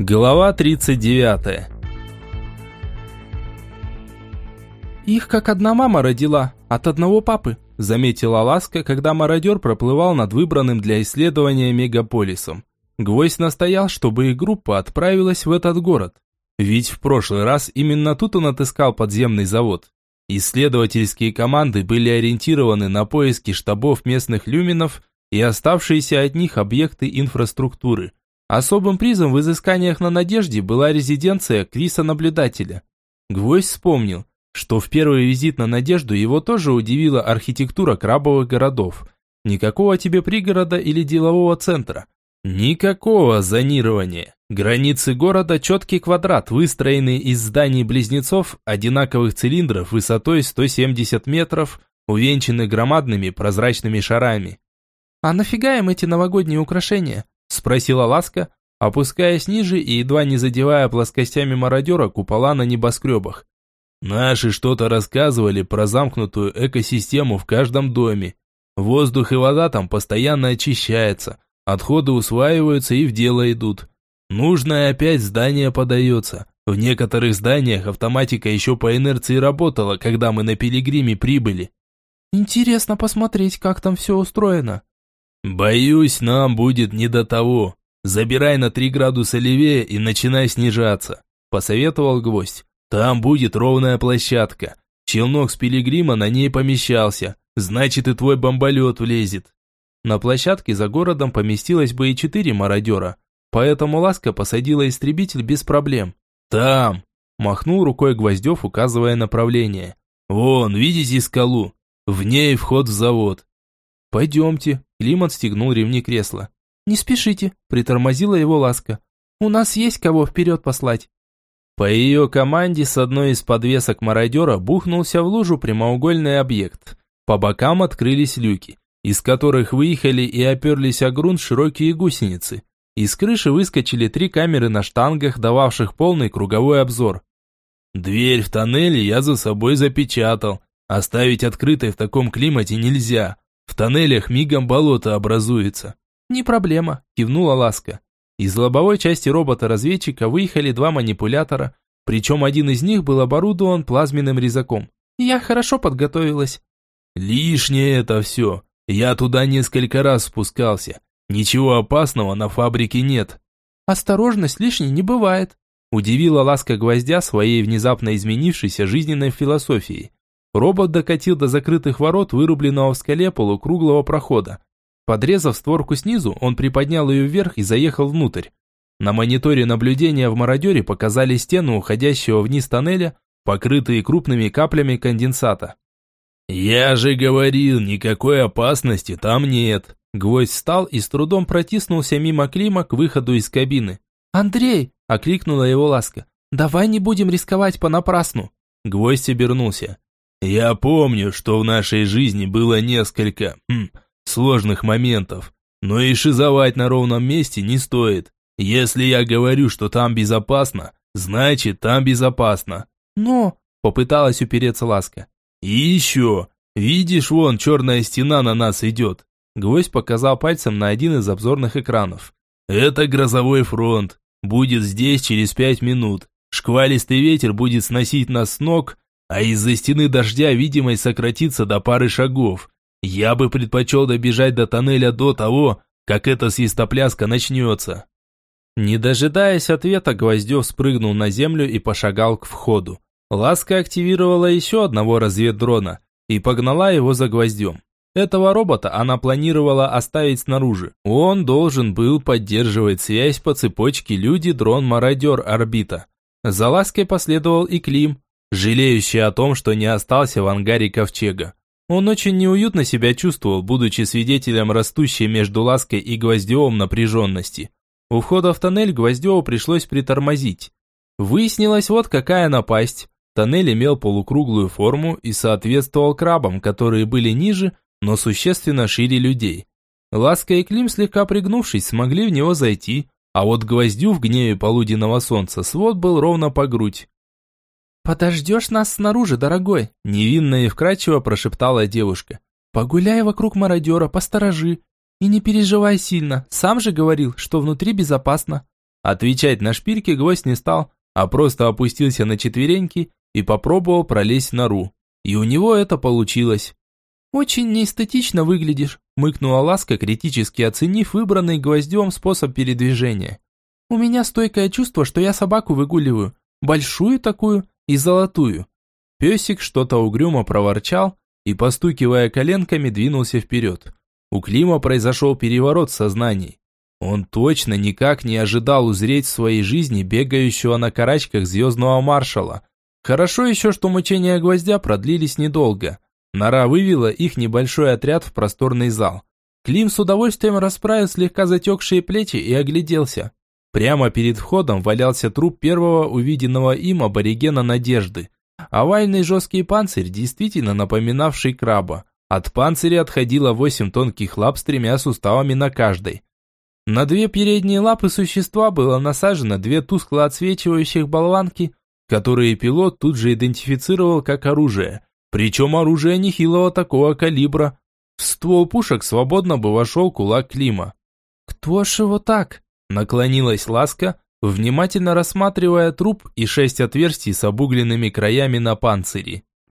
Глава 39 «Их как одна мама родила, от одного папы», заметила Ласка, когда мародер проплывал над выбранным для исследования мегаполисом. Гвоздь настоял, чтобы их группа отправилась в этот город. Ведь в прошлый раз именно тут он отыскал подземный завод. Исследовательские команды были ориентированы на поиски штабов местных люминов и оставшиеся от них объекты инфраструктуры – Особым призом в изысканиях на Надежде была резиденция Криса-наблюдателя. Гвоздь вспомнил, что в первый визит на Надежду его тоже удивила архитектура крабовых городов. Никакого тебе пригорода или делового центра. Никакого зонирования. Границы города – четкий квадрат, выстроенный из зданий-близнецов, одинаковых цилиндров высотой 170 метров, увенчанных громадными прозрачными шарами. «А нафига им эти новогодние украшения?» Спросила Ласка, опускаясь ниже и едва не задевая плоскостями мародера купола на небоскребах. Наши что-то рассказывали про замкнутую экосистему в каждом доме. Воздух и вода там постоянно очищаются, отходы усваиваются и в дело идут. Нужное опять здание подается. В некоторых зданиях автоматика еще по инерции работала, когда мы на пилигриме прибыли. Интересно посмотреть, как там все устроено. «Боюсь, нам будет не до того. Забирай на три градуса левее и начинай снижаться», – посоветовал гвоздь. «Там будет ровная площадка. Челнок с пилигрима на ней помещался. Значит, и твой бомболет влезет». На площадке за городом поместилось бы и четыре мародера, поэтому Ласка посадила истребитель без проблем. «Там!» – махнул рукой Гвоздев, указывая направление. «Вон, видите скалу? В ней вход в завод». «Пойдемте», Клим отстегнул ремни кресла. «Не спешите», – притормозила его ласка. «У нас есть кого вперед послать». По ее команде с одной из подвесок мародера бухнулся в лужу прямоугольный объект. По бокам открылись люки, из которых выехали и оперлись о грунт широкие гусеницы. Из крыши выскочили три камеры на штангах, дававших полный круговой обзор. «Дверь в тоннеле я за собой запечатал. Оставить открытой в таком климате нельзя», в тоннелях мигом болото образуется. Не проблема, кивнула Ласка. Из лобовой части робота-разведчика выехали два манипулятора, причем один из них был оборудован плазменным резаком. Я хорошо подготовилась. Лишнее это все. Я туда несколько раз спускался. Ничего опасного на фабрике нет. Осторожность лишней не бывает. Удивила Ласка Гвоздя своей внезапно изменившейся жизненной философией. Робот докатил до закрытых ворот, вырубленного в скале полукруглого прохода. Подрезав створку снизу, он приподнял ее вверх и заехал внутрь. На мониторе наблюдения в мародере показали стену уходящего вниз тоннеля, покрытые крупными каплями конденсата. «Я же говорил, никакой опасности там нет!» Гвоздь встал и с трудом протиснулся мимо Клима к выходу из кабины. «Андрей!» – окликнула его ласка. «Давай не будем рисковать понапрасну!» Гвоздь обернулся. Я помню, что в нашей жизни было несколько хм, сложных моментов, но и шизовать на ровном месте не стоит. Если я говорю, что там безопасно, значит там безопасно. Но, попыталась упереться Ласка. И еще, видишь, вон черная стена на нас идет. Гвоздь показал пальцем на один из обзорных экранов. Это грозовой фронт. Будет здесь через пять минут. Шквалистый ветер будет сносить нас с ног, а из-за стены дождя видимость сократится до пары шагов. Я бы предпочел добежать до тоннеля до того, как эта свистопляска начнется. Не дожидаясь ответа, Гвоздев спрыгнул на землю и пошагал к входу. Ласка активировала еще одного разведдрона и погнала его за гвоздем. Этого робота она планировала оставить снаружи. Он должен был поддерживать связь по цепочке люди-дрон-мародер орбита. За Лаской последовал и Клим, жалеющий о том, что не остался в ангаре ковчега. Он очень неуютно себя чувствовал, будучи свидетелем растущей между Лаской и Гвоздевым напряженности. У входа в тоннель Гвоздеву пришлось притормозить. Выяснилось вот какая напасть. Тоннель имел полукруглую форму и соответствовал крабам, которые были ниже, но существенно шире людей. Ласка и Клим, слегка пригнувшись, смогли в него зайти, а вот Гвоздю в гневе полуденного солнца свод был ровно по грудь. «Подождешь нас снаружи, дорогой?» Невинно и вкрадчиво прошептала девушка. «Погуляй вокруг мародера, посторожи. И не переживай сильно, сам же говорил, что внутри безопасно». Отвечать на шпильки гвоздь не стал, а просто опустился на четвереньки и попробовал пролезть в нору. И у него это получилось. «Очень неэстетично выглядишь», – мыкнула Ласка, критически оценив выбранный гвоздем способ передвижения. «У меня стойкое чувство, что я собаку выгуливаю. Большую такую и золотую». Песик что-то угрюмо проворчал и, постукивая коленками, двинулся вперед. У Клима произошел переворот сознаний. Он точно никак не ожидал узреть в своей жизни бегающего на карачках звездного маршала. Хорошо еще, что мучения гвоздя продлились недолго. Нора вывела их небольшой отряд в просторный зал. Клим с удовольствием расправил слегка затекшие плечи и огляделся. Прямо перед входом валялся труп первого увиденного им аборигена Надежды. Овальный жесткий панцирь, действительно напоминавший краба. От панциря отходило восемь тонких лап с тремя суставами на каждой. На две передние лапы существа было насажено две тускло отсвечивающих болванки, которые пилот тут же идентифицировал как оружие. Причем оружие нехилого такого калибра. В ствол пушек свободно бы вошел кулак Клима. «Кто ж его так?» Наклонилась Ласка, внимательно рассматривая труп и шесть отверстий с обугленными краями на панцире.